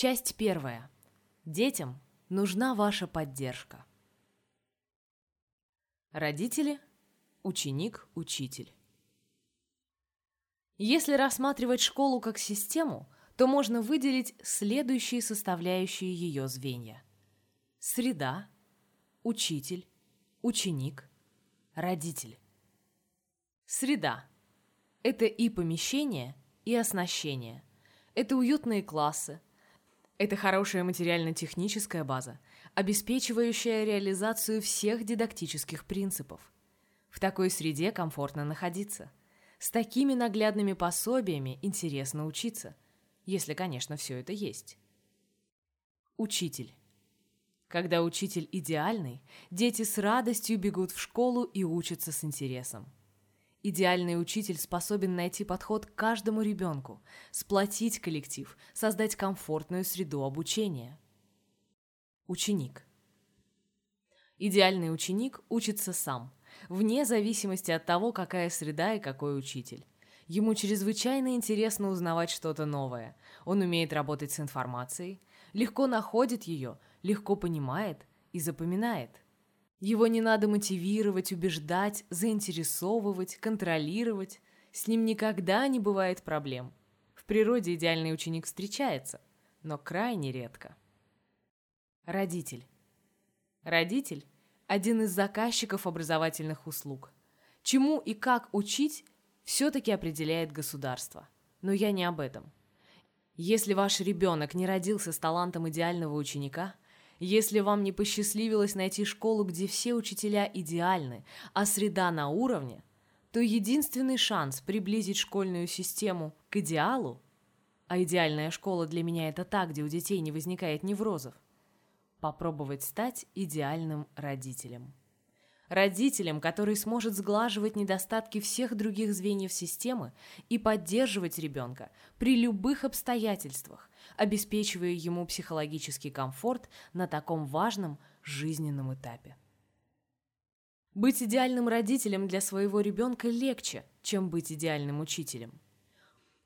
Часть первая. Детям нужна ваша поддержка. Родители, ученик, учитель. Если рассматривать школу как систему, то можно выделить следующие составляющие ее звенья. Среда, учитель, ученик, родитель. Среда – это и помещение, и оснащение. Это уютные классы. Это хорошая материально-техническая база, обеспечивающая реализацию всех дидактических принципов. В такой среде комфортно находиться. С такими наглядными пособиями интересно учиться, если, конечно, все это есть. Учитель. Когда учитель идеальный, дети с радостью бегут в школу и учатся с интересом. Идеальный учитель способен найти подход к каждому ребенку, сплотить коллектив, создать комфортную среду обучения. Ученик. Идеальный ученик учится сам, вне зависимости от того, какая среда и какой учитель. Ему чрезвычайно интересно узнавать что-то новое. Он умеет работать с информацией, легко находит ее, легко понимает и запоминает – его не надо мотивировать, убеждать, заинтересовывать, контролировать. С ним никогда не бывает проблем. В природе идеальный ученик встречается, но крайне редко. Родитель. Родитель – один из заказчиков образовательных услуг. Чему и как учить все-таки определяет государство. Но я не об этом. Если ваш ребенок не родился с талантом идеального ученика – если вам не посчастливилось найти школу, где все учителя идеальны, а среда на уровне, то единственный шанс приблизить школьную систему к идеалу, а идеальная школа для меня это та, где у детей не возникает неврозов, попробовать стать идеальным родителем. Родителем, который сможет сглаживать недостатки всех других звеньев системы и поддерживать ребенка при любых обстоятельствах, обеспечивая ему психологический комфорт на таком важном жизненном этапе. Быть идеальным родителем для своего ребенка легче, чем быть идеальным учителем.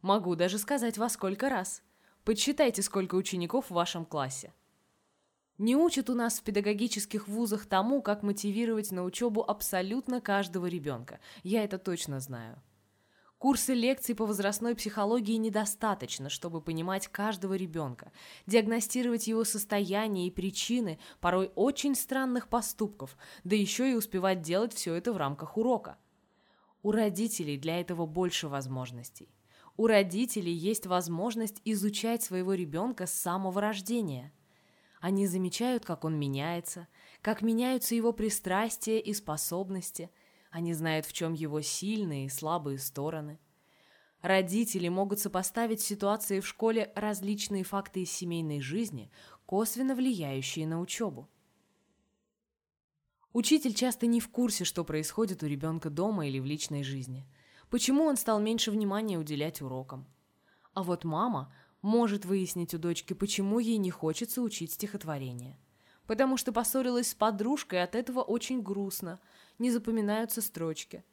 Могу даже сказать во сколько раз. Подсчитайте, сколько учеников в вашем классе. Не учат у нас в педагогических вузах тому, как мотивировать на учебу абсолютно каждого ребенка. Я это точно знаю. Курсы лекций по возрастной психологии недостаточно, чтобы понимать каждого ребенка, диагностировать его состояние и причины порой очень странных поступков, да еще и успевать делать все это в рамках урока. У родителей для этого больше возможностей. У родителей есть возможность изучать своего ребенка с самого рождения. Они замечают, как он меняется, как меняются его пристрастия и способности – они знают, в чем его сильные и слабые стороны. Родители могут сопоставить ситуации в школе различные факты из семейной жизни, косвенно влияющие на учебу. Учитель часто не в курсе, что происходит у ребенка дома или в личной жизни. Почему он стал меньше внимания уделять урокам. А вот мама может выяснить у дочки, почему ей не хочется учить стихотворение. Потому что поссорилась с подружкой, от этого очень грустно – не запоминаются строчки.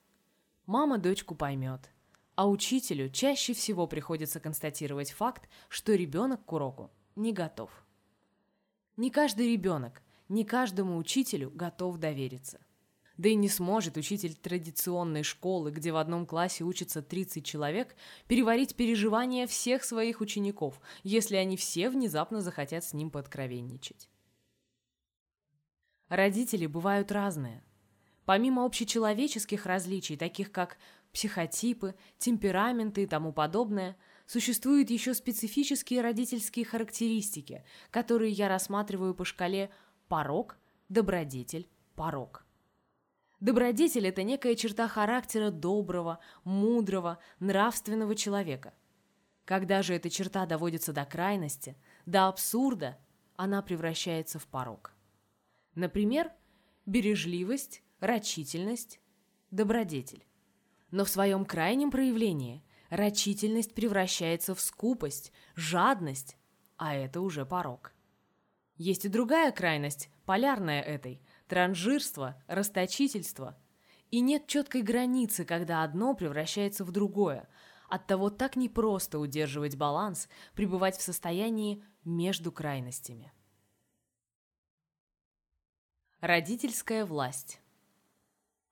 Мама дочку поймет, а учителю чаще всего приходится констатировать факт, что ребенок к уроку не готов. Не каждый ребенок, не каждому учителю готов довериться. Да и не сможет учитель традиционной школы, где в одном классе учатся 30 человек, переварить переживания всех своих учеников, если они все внезапно захотят с ним пооткровенничать. Родители бывают разные. Помимо общечеловеческих различий, таких как психотипы, темпераменты и тому подобное, существуют еще специфические родительские характеристики, которые я рассматриваю по шкале порог, добродетель, порог. Добродетель – это некая черта характера доброго, мудрого, нравственного человека. Когда же эта черта доводится до крайности, до абсурда, она превращается в порог. Например, бережливость, рачительность, добродетель. Но в своем крайнем проявлении рачительность превращается в скупость, жадность, а это уже порог. Есть и другая крайность, полярная этой – транжирство, расточительство. И нет четкой границы, когда одно превращается в другое, Оттого так непросто удерживать баланс, пребывать в состоянии между крайностями. Родительская власть.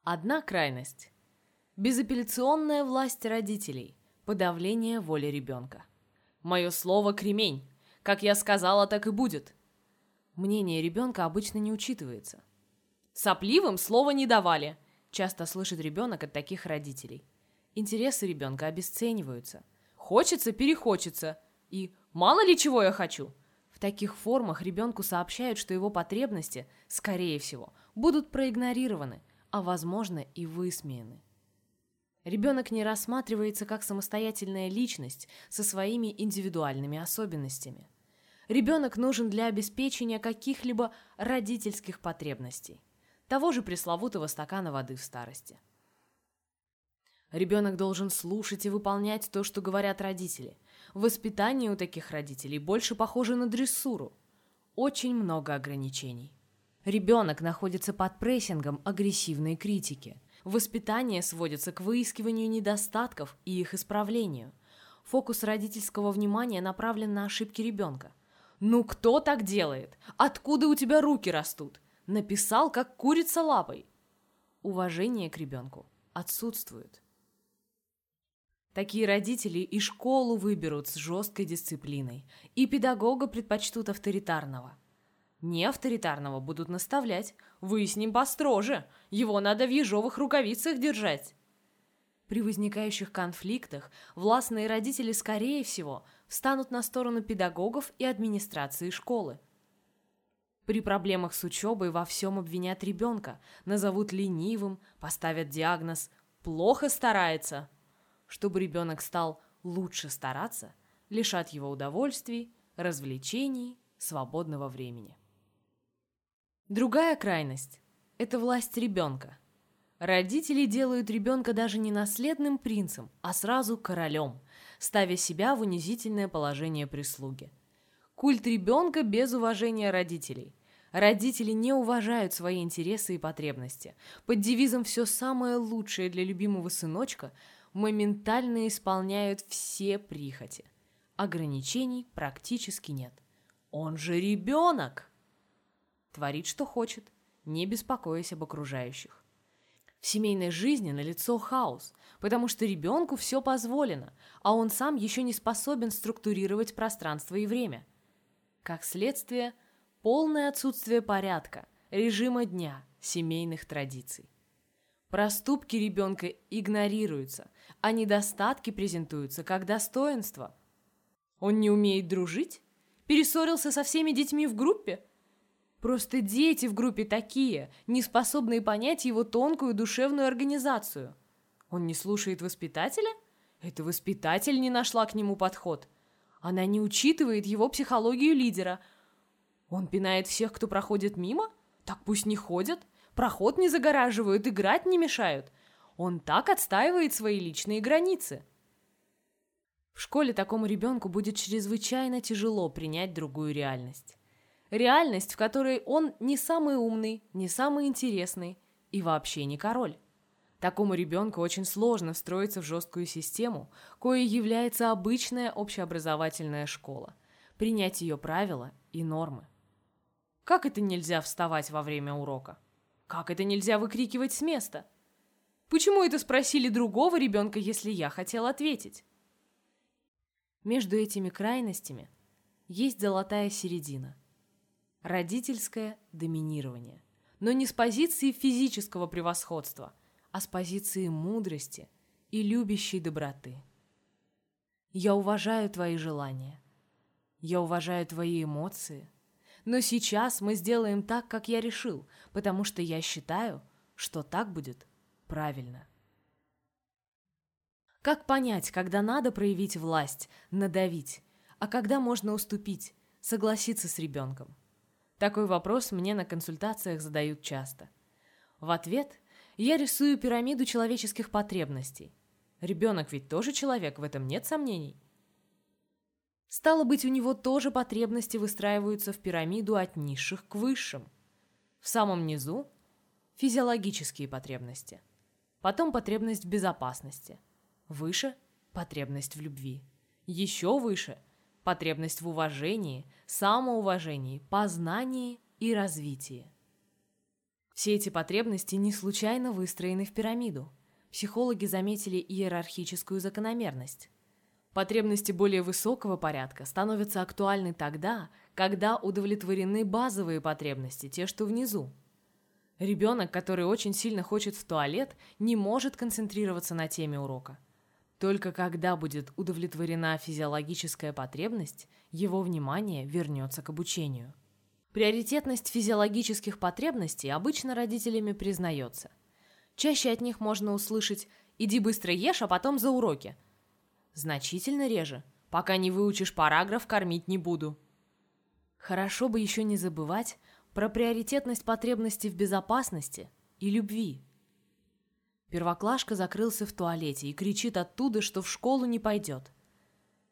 Одна крайность – безапелляционная власть родителей, подавление воли ребенка. Мое слово – кремень. Как я сказала, так и будет. Мнение ребенка обычно не учитывается. Сопливым слова не давали, часто слышит ребенок от таких родителей. Интересы ребенка обесцениваются. Хочется – перехочется. И мало ли чего я хочу – в таких формах ребенку сообщают, что его потребности, скорее всего, будут проигнорированы, а возможно и высмеяны. Ребенок не рассматривается как самостоятельная личность со своими индивидуальными особенностями. Ребенок нужен для обеспечения каких-либо родительских потребностей. Того же пресловутого стакана воды в старости. Ребенок должен слушать и выполнять то, что говорят родители, Воспитание у таких родителей больше похоже на дрессуру. Очень много ограничений. Ребенок находится под прессингом агрессивной критики. Воспитание сводится к выискиванию недостатков и их исправлению. Фокус родительского внимания направлен на ошибки ребенка. «Ну кто так делает? Откуда у тебя руки растут?» Написал, как курица лапой. Уважение к ребенку отсутствует. Такие родители и школу выберут с жесткой дисциплиной, и педагога предпочтут авторитарного. Не авторитарного будут наставлять, вы с ним построже, его надо в ежовых рукавицах держать. При возникающих конфликтах властные родители, скорее всего, встанут на сторону педагогов и администрации школы. При проблемах с учебой во всем обвинят ребенка, назовут ленивым, поставят диагноз «плохо старается», чтобы ребенок стал лучше стараться, лишат его удовольствий, развлечений, свободного времени. Другая крайность – это власть ребенка. Родители делают ребенка даже не наследным принцем, а сразу королем, ставя себя в унизительное положение прислуги. Культ ребенка без уважения родителей. Родители не уважают свои интересы и потребности. Под девизом «все самое лучшее для любимого сыночка» моментально исполняют все прихоти. Ограничений практически нет. Он же ребенок! Творит, что хочет, не беспокоясь об окружающих. В семейной жизни налицо хаос, потому что ребенку все позволено, а он сам еще не способен структурировать пространство и время. Как следствие, полное отсутствие порядка, режима дня, семейных традиций. Проступки ребенка игнорируются, а недостатки презентуются как достоинство. Он не умеет дружить? Перессорился со всеми детьми в группе? Просто дети в группе такие, не способные понять его тонкую душевную организацию. Он не слушает воспитателя? Это воспитатель не нашла к нему подход. Она не учитывает его психологию лидера. Он пинает всех, кто проходит мимо? Так пусть не ходят. Проход не загораживают, играть не мешают. Он так отстаивает свои личные границы. В школе такому ребенку будет чрезвычайно тяжело принять другую реальность. Реальность, в которой он не самый умный, не самый интересный и вообще не король. Такому ребенку очень сложно встроиться в жесткую систему, коей является обычная общеобразовательная школа, принять ее правила и нормы. Как это нельзя вставать во время урока? Как это нельзя выкрикивать с места? Почему это спросили другого ребенка, если я хотел ответить? Между этими крайностями есть золотая середина. Родительское доминирование. Но не с позиции физического превосходства, а с позиции мудрости и любящей доброты. Я уважаю твои желания. Я уважаю твои эмоции – но сейчас мы сделаем так, как я решил, потому что я считаю, что так будет правильно. Как понять, когда надо проявить власть, надавить, а когда можно уступить, согласиться с ребенком? Такой вопрос мне на консультациях задают часто. В ответ я рисую пирамиду человеческих потребностей. Ребенок ведь тоже человек, в этом нет сомнений. Стало быть, у него тоже потребности выстраиваются в пирамиду от низших к высшим. В самом низу – физиологические потребности. Потом потребность в безопасности. Выше – потребность в любви. Еще выше – потребность в уважении, самоуважении, познании и развитии. Все эти потребности не случайно выстроены в пирамиду. Психологи заметили иерархическую закономерность. Потребности более высокого порядка становятся актуальны тогда, когда удовлетворены базовые потребности, те, что внизу. Ребенок, который очень сильно хочет в туалет, не может концентрироваться на теме урока. Только когда будет удовлетворена физиологическая потребность, его внимание вернется к обучению. Приоритетность физиологических потребностей обычно родителями признается. Чаще от них можно услышать «иди быстро ешь, а потом за уроки». Значительно реже «пока не выучишь параграф, кормить не буду». Хорошо бы еще не забывать про приоритетность потребности в безопасности и любви. Первоклашка закрылся в туалете и кричит оттуда, что в школу не пойдет.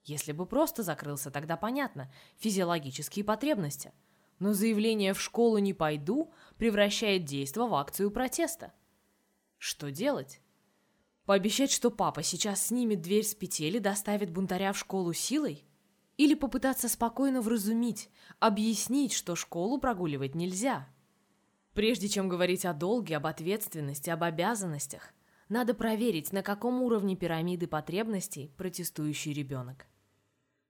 Если бы просто закрылся, тогда понятно, физиологические потребности. Но заявление «в школу не пойду» превращает действо в акцию протеста. Что делать? Пообещать, что папа сейчас снимет дверь с петель и доставит бунтаря в школу силой? Или попытаться спокойно вразумить, объяснить, что школу прогуливать нельзя? Прежде чем говорить о долге, об ответственности, об обязанностях, надо проверить, на каком уровне пирамиды потребностей протестующий ребенок.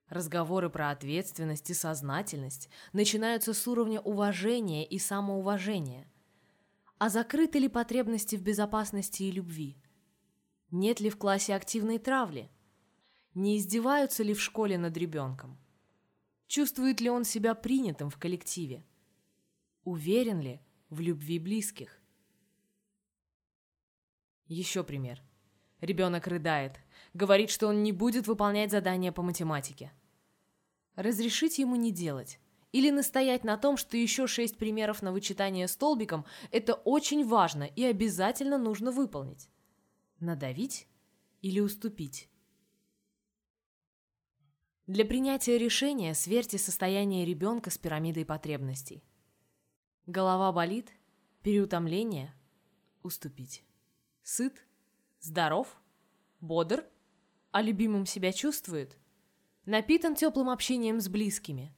Разговоры про ответственность и сознательность начинаются с уровня уважения и самоуважения. А закрыты ли потребности в безопасности и любви? Нет ли в классе активной травли? Не издеваются ли в школе над ребенком? Чувствует ли он себя принятым в коллективе? Уверен ли, в любви близких. Еще пример. Ребенок рыдает, говорит, что он не будет выполнять задания по математике. Разрешить ему не делать. Или настоять на том, что еще шесть примеров на вычитание столбиком – это очень важно и обязательно нужно выполнить. Надавить или уступить? Для принятия решения сверьте состояние ребенка с пирамидой потребностей – Голова болит, переутомление, уступить. Сыт, здоров, бодр, а любимым себя чувствует, напитан теплым общением с близкими.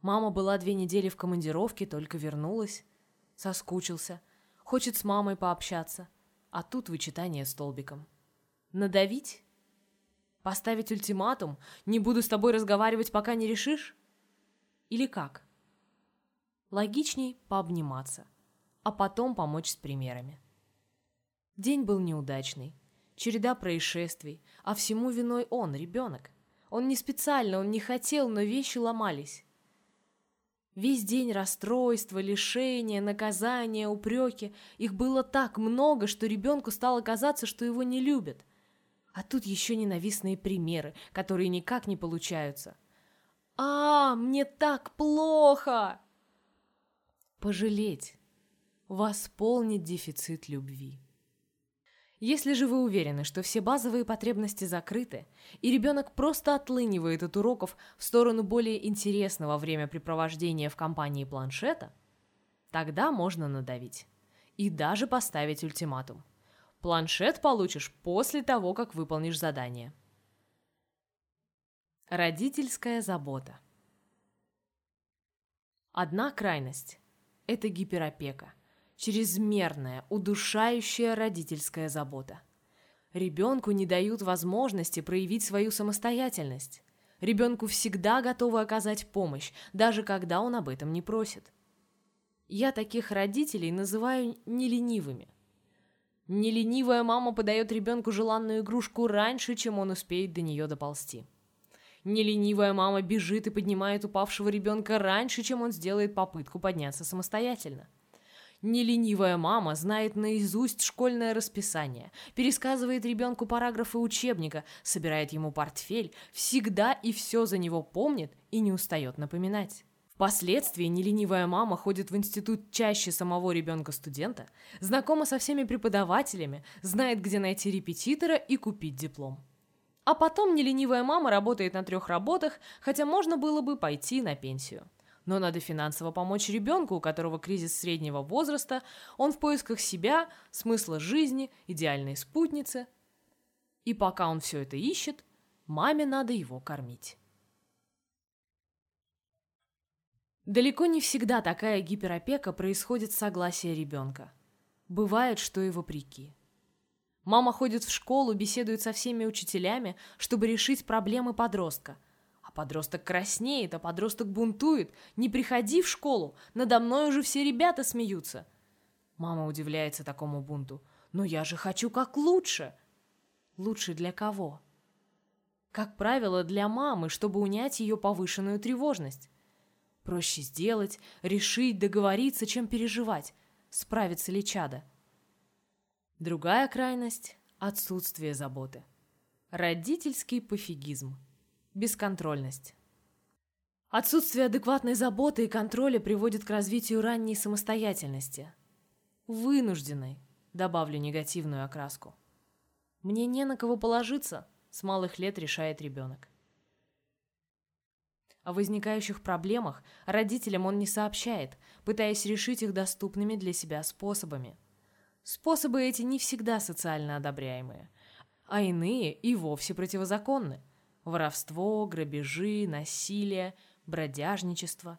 Мама была две недели в командировке, только вернулась, соскучился, хочет с мамой пообщаться, а тут вычитание столбиком. Надавить? Поставить ультиматум? Не буду с тобой разговаривать, пока не решишь? Или как? Логичней пообниматься, а потом помочь с примерами. День был неудачный, череда происшествий, а всему виной он, ребенок. Он не специально, он не хотел, но вещи ломались. Весь день расстройства, лишения, наказания, упреки. Их было так много, что ребенку стало казаться, что его не любят. А тут еще ненавистные примеры, которые никак не получаются. «А, мне так плохо!» Пожалеть, восполнить дефицит любви. Если же вы уверены, что все базовые потребности закрыты, и ребенок просто отлынивает от уроков в сторону более интересного времяпрепровождения в компании планшета, тогда можно надавить. И даже поставить ультиматум. Планшет получишь после того, как выполнишь задание. Родительская забота. Одна крайность это гиперопека, чрезмерная, удушающая родительская забота. Ребенку не дают возможности проявить свою самостоятельность. Ребенку всегда готовы оказать помощь, даже когда он об этом не просит. Я таких родителей называю неленивыми. Неленивая мама подает ребенку желанную игрушку раньше, чем он успеет до нее доползти. Неленивая мама бежит и поднимает упавшего ребенка раньше, чем он сделает попытку подняться самостоятельно. Неленивая мама знает наизусть школьное расписание, пересказывает ребенку параграфы учебника, собирает ему портфель, всегда и все за него помнит и не устает напоминать. Впоследствии неленивая мама ходит в институт чаще самого ребенка-студента, знакома со всеми преподавателями, знает, где найти репетитора и купить диплом. А потом неленивая мама работает на трех работах, хотя можно было бы пойти на пенсию. Но надо финансово помочь ребенку, у которого кризис среднего возраста, он в поисках себя, смысла жизни, идеальной спутницы. И пока он все это ищет, маме надо его кормить. Далеко не всегда такая гиперопека происходит с согласия ребенка. Бывает, что и вопреки. Мама ходит в школу, беседует со всеми учителями, чтобы решить проблемы подростка. А подросток краснеет, а подросток бунтует. Не приходи в школу, надо мной уже все ребята смеются. Мама удивляется такому бунту. Но я же хочу как лучше. Лучше для кого? Как правило, для мамы, чтобы унять ее повышенную тревожность. Проще сделать, решить, договориться, чем переживать, справится ли чадо. Другая крайность – отсутствие заботы. Родительский пофигизм. Бесконтрольность. Отсутствие адекватной заботы и контроля приводит к развитию ранней самостоятельности. Вынужденной, добавлю негативную окраску. Мне не на кого положиться, с малых лет решает ребенок. О возникающих проблемах родителям он не сообщает, пытаясь решить их доступными для себя способами. Способы эти не всегда социально одобряемые, а иные и вовсе противозаконны. Воровство, грабежи, насилие, бродяжничество.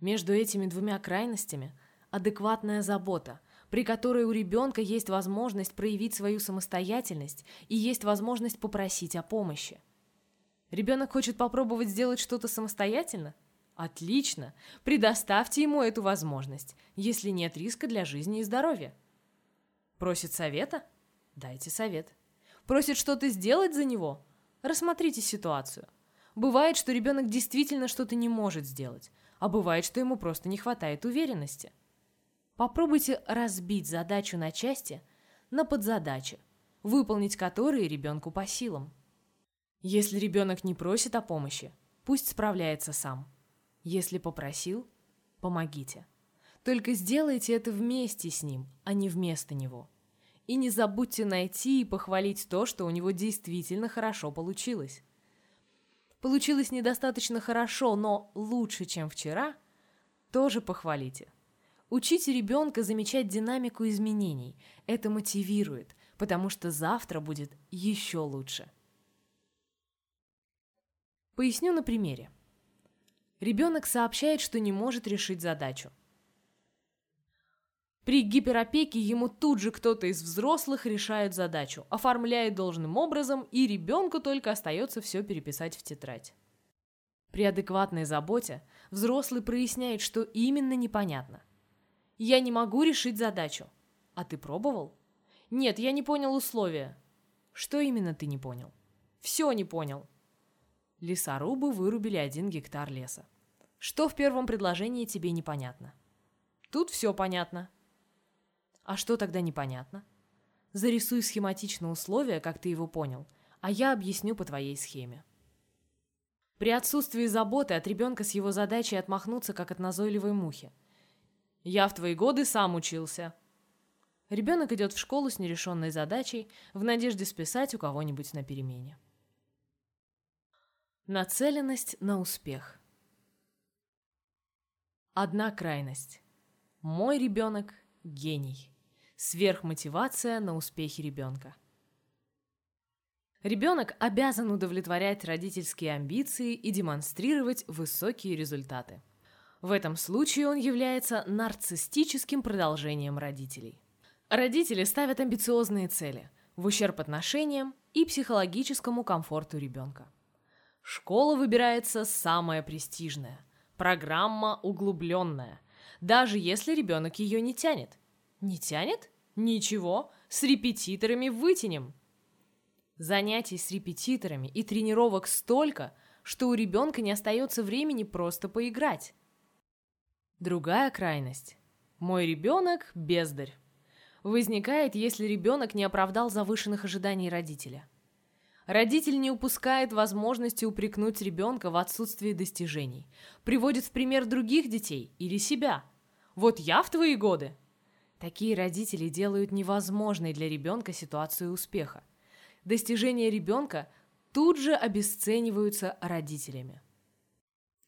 Между этими двумя крайностями адекватная забота, при которой у ребенка есть возможность проявить свою самостоятельность и есть возможность попросить о помощи. Ребенок хочет попробовать сделать что-то самостоятельно? Отлично! Предоставьте ему эту возможность, если нет риска для жизни и здоровья. Просит совета? Дайте совет. Просит что-то сделать за него? Рассмотрите ситуацию. Бывает, что ребенок действительно что-то не может сделать, а бывает, что ему просто не хватает уверенности. Попробуйте разбить задачу на части, на подзадачи, выполнить которые ребенку по силам. Если ребенок не просит о помощи, пусть справляется сам. Если попросил, помогите. Только сделайте это вместе с ним, а не вместо него. И не забудьте найти и похвалить то, что у него действительно хорошо получилось. Получилось недостаточно хорошо, но лучше, чем вчера, тоже похвалите. Учите ребенка замечать динамику изменений. Это мотивирует, потому что завтра будет еще лучше. Поясню на примере. Ребенок сообщает, что не может решить задачу. При гиперопеке ему тут же кто-то из взрослых решает задачу, оформляет должным образом, и ребенку только остается все переписать в тетрадь. При адекватной заботе взрослый проясняет, что именно непонятно. «Я не могу решить задачу». «А ты пробовал?» «Нет, я не понял условия». «Что именно ты не понял?» «Все не понял». Лесорубы вырубили один гектар леса. Что в первом предложении тебе непонятно? Тут все понятно. А что тогда непонятно? Зарисуй схематично условия, как ты его понял, а я объясню по твоей схеме. При отсутствии заботы от ребенка с его задачей отмахнуться, как от назойливой мухи. «Я в твои годы сам учился». Ребенок идет в школу с нерешенной задачей в надежде списать у кого-нибудь на перемене. Нацеленность на успех. Одна крайность. Мой ребенок – гений. Сверхмотивация на успехе ребенка. Ребенок обязан удовлетворять родительские амбиции и демонстрировать высокие результаты. В этом случае он является нарциссическим продолжением родителей. Родители ставят амбициозные цели в ущерб отношениям и психологическому комфорту ребенка. Школа выбирается самая престижная, программа углубленная, даже если ребенок ее не тянет. Не тянет? Ничего, с репетиторами вытянем. Занятий с репетиторами и тренировок столько, что у ребенка не остается времени просто поиграть. Другая крайность. Мой ребенок – бездарь. Возникает, если ребенок не оправдал завышенных ожиданий родителя. Родитель не упускает возможности упрекнуть ребенка в отсутствии достижений. Приводит в пример других детей или себя. «Вот я в твои годы!» Такие родители делают невозможной для ребенка ситуацию успеха. Достижения ребенка тут же обесцениваются родителями.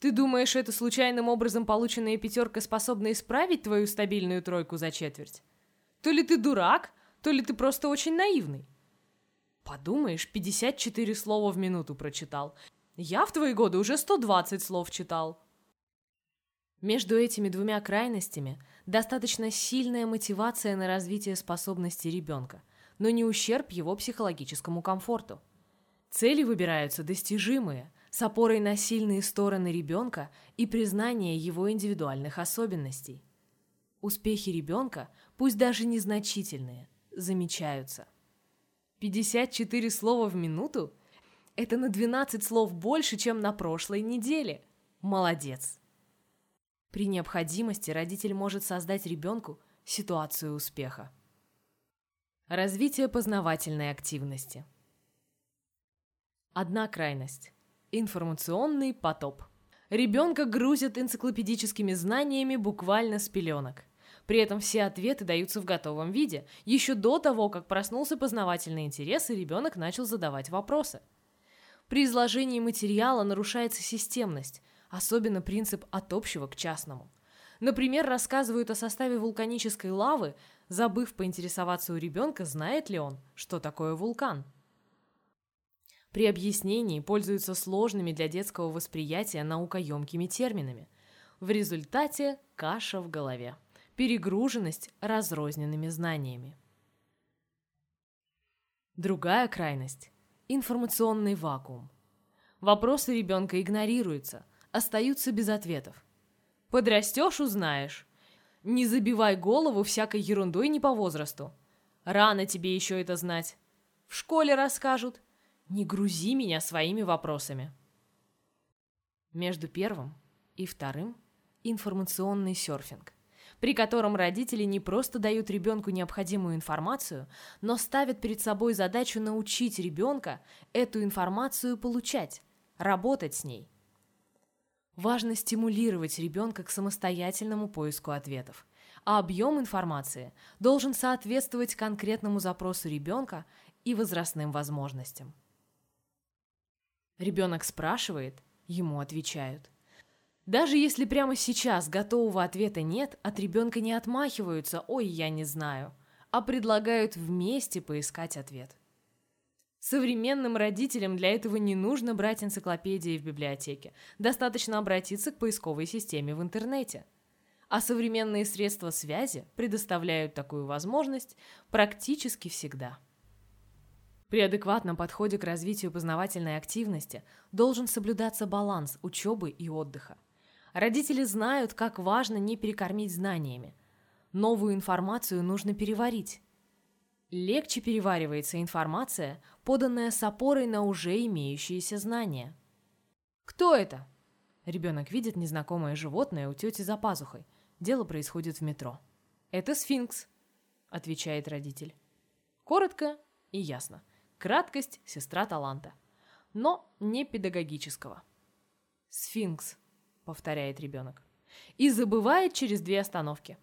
Ты думаешь, это случайным образом полученная пятерка способна исправить твою стабильную тройку за четверть? То ли ты дурак, то ли ты просто очень наивный. Подумаешь, 54 слова в минуту прочитал. Я в твои годы уже 120 слов читал. Между этими двумя крайностями достаточно сильная мотивация на развитие способностей ребенка, но не ущерб его психологическому комфорту. Цели выбираются достижимые, с опорой на сильные стороны ребенка и признание его индивидуальных особенностей. Успехи ребенка, пусть даже незначительные, замечаются. 54 слова в минуту? Это на 12 слов больше, чем на прошлой неделе. Молодец! При необходимости родитель может создать ребенку ситуацию успеха. Развитие познавательной активности. Одна крайность. Информационный потоп. Ребенка грузят энциклопедическими знаниями буквально с пеленок. При этом все ответы даются в готовом виде. Еще до того, как проснулся познавательный интерес, и ребенок начал задавать вопросы. При изложении материала нарушается системность – особенно принцип от общего к частному. Например, рассказывают о составе вулканической лавы, забыв поинтересоваться у ребенка, знает ли он, что такое вулкан. При объяснении пользуются сложными для детского восприятия наукоемкими терминами. В результате каша в голове, перегруженность разрозненными знаниями. Другая крайность – информационный вакуум. Вопросы ребенка игнорируются – остаются без ответов. Подрастешь – узнаешь. Не забивай голову всякой ерундой не по возрасту. Рано тебе еще это знать. В школе расскажут. Не грузи меня своими вопросами. Между первым и вторым – информационный серфинг, при котором родители не просто дают ребенку необходимую информацию, но ставят перед собой задачу научить ребенка эту информацию получать, работать с ней. Важно стимулировать ребенка к самостоятельному поиску ответов, а объем информации должен соответствовать конкретному запросу ребенка и возрастным возможностям. Ребенок спрашивает, ему отвечают. Даже если прямо сейчас готового ответа нет, от ребенка не отмахиваются «Ой, я не знаю», а предлагают вместе поискать ответ. Современным родителям для этого не нужно брать энциклопедии в библиотеке. Достаточно обратиться к поисковой системе в интернете. А современные средства связи предоставляют такую возможность практически всегда. При адекватном подходе к развитию познавательной активности должен соблюдаться баланс учебы и отдыха. Родители знают, как важно не перекормить знаниями. Новую информацию нужно переварить, Легче переваривается информация, поданная с опорой на уже имеющиеся знания. «Кто это?» Ребенок видит незнакомое животное у тети за пазухой. Дело происходит в метро. «Это сфинкс», — отвечает родитель. Коротко и ясно. Краткость — сестра таланта. Но не педагогического. «Сфинкс», — повторяет ребенок. И забывает через две остановки.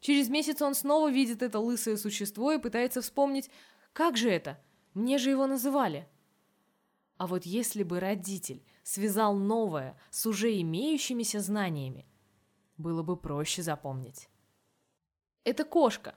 Через месяц он снова видит это лысое существо и пытается вспомнить, как же это? Мне же его называли. А вот если бы родитель связал новое с уже имеющимися знаниями, было бы проще запомнить. Это кошка.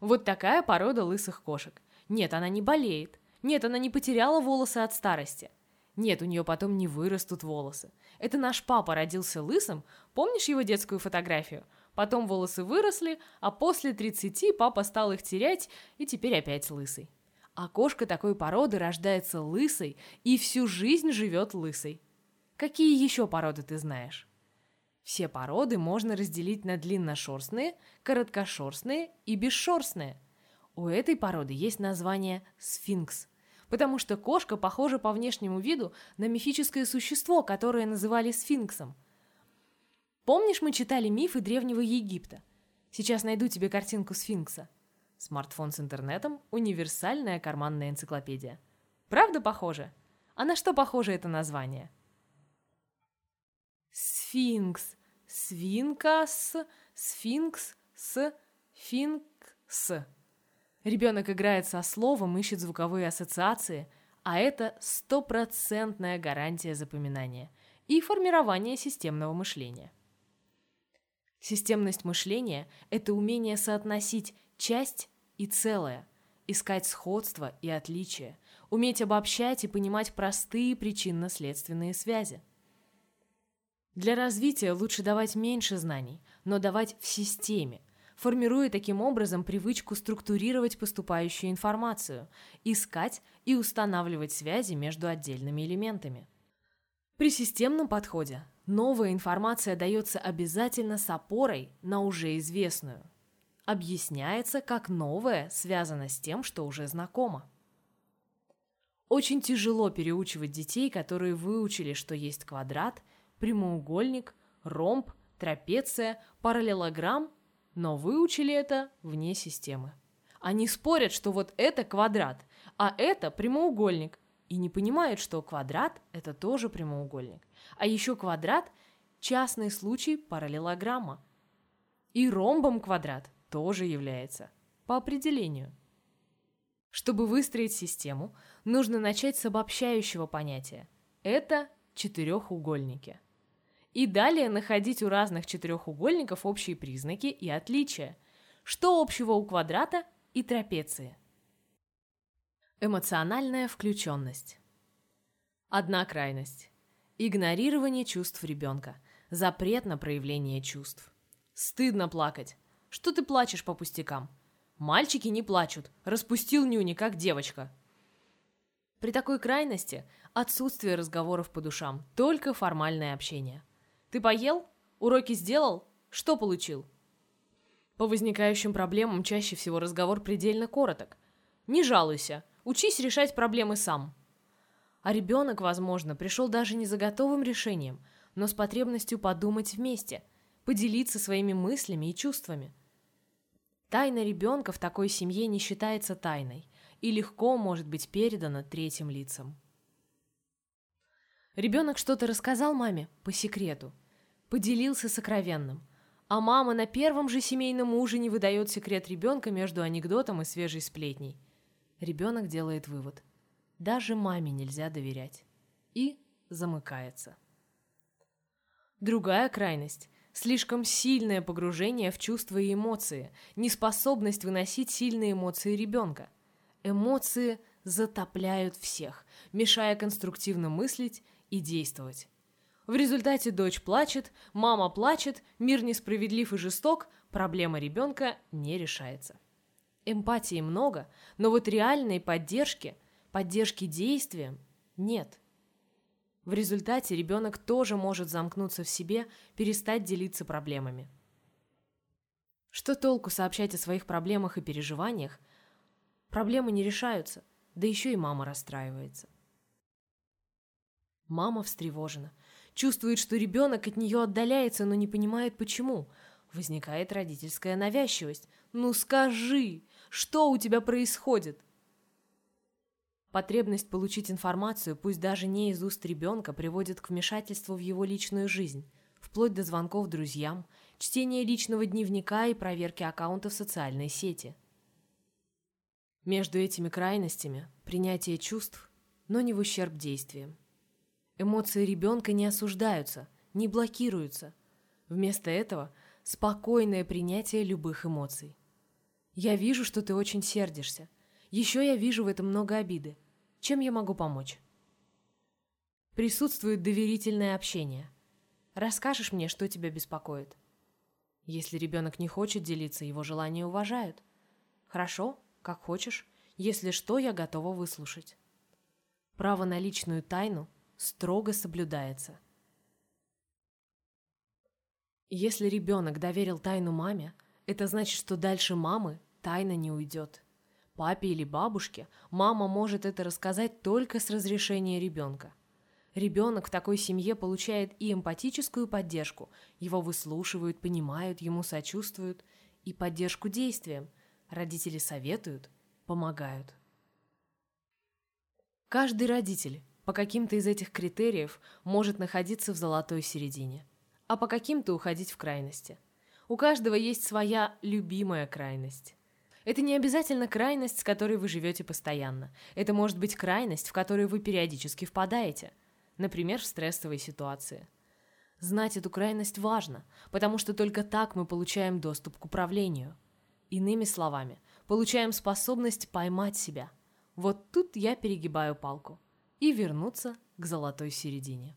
Вот такая порода лысых кошек. Нет, она не болеет. Нет, она не потеряла волосы от старости. Нет, у нее потом не вырастут волосы. Это наш папа родился лысым. Помнишь его детскую фотографию? Потом волосы выросли, а после 30 папа стал их терять и теперь опять лысый. А кошка такой породы рождается лысой и всю жизнь живет лысой. Какие еще породы ты знаешь? Все породы можно разделить на длинношерстные, короткошерстные и бесшерстные. У этой породы есть название сфинкс, потому что кошка похожа по внешнему виду на мифическое существо, которое называли сфинксом – Помнишь, мы читали мифы Древнего Египта? Сейчас найду тебе картинку сфинкса. Смартфон с интернетом – универсальная карманная энциклопедия. Правда похоже? А на что похоже это название? Сфинкс. Свинкас. Сфинкс. С. Финкс. Ребенок играет со словом, ищет звуковые ассоциации, а это стопроцентная гарантия запоминания и формирования системного мышления. Системность мышления – это умение соотносить часть и целое, искать сходство и отличия, уметь обобщать и понимать простые причинно-следственные связи. Для развития лучше давать меньше знаний, но давать в системе, формируя таким образом привычку структурировать поступающую информацию, искать и устанавливать связи между отдельными элементами. При системном подходе новая информация дается обязательно с опорой на уже известную. Объясняется, как новое связано с тем, что уже знакомо. Очень тяжело переучивать детей, которые выучили, что есть квадрат, прямоугольник, ромб, трапеция, параллелограмм, но выучили это вне системы. Они спорят, что вот это квадрат, а это прямоугольник, и не понимают, что квадрат – это тоже прямоугольник. А еще квадрат – частный случай параллелограмма. И ромбом квадрат тоже является, по определению – чтобы выстроить систему, нужно начать с обобщающего понятия. Это четырехугольники. И далее находить у разных четырехугольников общие признаки и отличия. Что общего у квадрата и трапеции? Эмоциональная включенность. Одна крайность. Игнорирование чувств ребенка. Запрет на проявление чувств. Стыдно плакать. Что ты плачешь по пустякам? Мальчики не плачут. Распустил нюни, как девочка. При такой крайности отсутствие разговоров по душам, только формальное общение. Ты поел? Уроки сделал? Что получил? По возникающим проблемам чаще всего разговор предельно короток. Не жалуйся, учись решать проблемы сам. А ребенок, возможно, пришел даже не за готовым решением, но с потребностью подумать вместе, поделиться своими мыслями и чувствами – Тайна ребенка в такой семье не считается тайной и легко может быть передана третьим лицам. Ребенок что-то рассказал маме по секрету, поделился сокровенным, а мама на первом же семейном ужине выдает секрет ребенка между анекдотом и свежей сплетней. Ребенок делает вывод. Даже маме нельзя доверять. И замыкается. Другая крайность Слишком сильное погружение в чувства и эмоции, неспособность выносить сильные эмоции ребенка. Эмоции затопляют всех, мешая конструктивно мыслить и действовать. В результате дочь плачет, мама плачет, мир несправедлив и жесток, проблема ребенка не решается. Эмпатии много, но вот реальной поддержки, поддержки действием нет. В результате ребенок тоже может замкнуться в себе, перестать делиться проблемами. Что толку сообщать о своих проблемах и переживаниях? Проблемы не решаются, да еще и мама расстраивается. Мама встревожена, чувствует, что ребенок от нее отдаляется, но не понимает почему. Возникает родительская навязчивость. «Ну скажи, что у тебя происходит?» Потребность получить информацию, пусть даже не из уст ребенка, приводит к вмешательству в его личную жизнь, вплоть до звонков друзьям, чтения личного дневника и проверки аккаунта в социальной сети. Между этими крайностями принятие чувств, но не в ущерб действиям. Эмоции ребенка не осуждаются, не блокируются. Вместо этого спокойное принятие любых эмоций. Я вижу, что ты очень сердишься. Еще я вижу в этом много обиды. Чем я могу помочь? Присутствует доверительное общение. Расскажешь мне, что тебя беспокоит? Если ребенок не хочет делиться, его желания уважают. Хорошо, как хочешь. Если что, я готова выслушать. Право на личную тайну строго соблюдается. Если ребенок доверил тайну маме, это значит, что дальше мамы тайна не уйдет. Папе или бабушке мама может это рассказать только с разрешения ребенка. Ребенок в такой семье получает и эмпатическую поддержку, его выслушивают, понимают, ему сочувствуют, и поддержку действиям. Родители советуют, помогают. Каждый родитель по каким-то из этих критериев может находиться в золотой середине, а по каким-то уходить в крайности. У каждого есть своя любимая крайность. Это не обязательно крайность, с которой вы живете постоянно. Это может быть крайность, в которую вы периодически впадаете. Например, в стрессовой ситуации. Знать эту крайность важно, потому что только так мы получаем доступ к управлению. Иными словами, получаем способность поймать себя, Вот тут я перегибаю палку. И вернуться к золотой середине.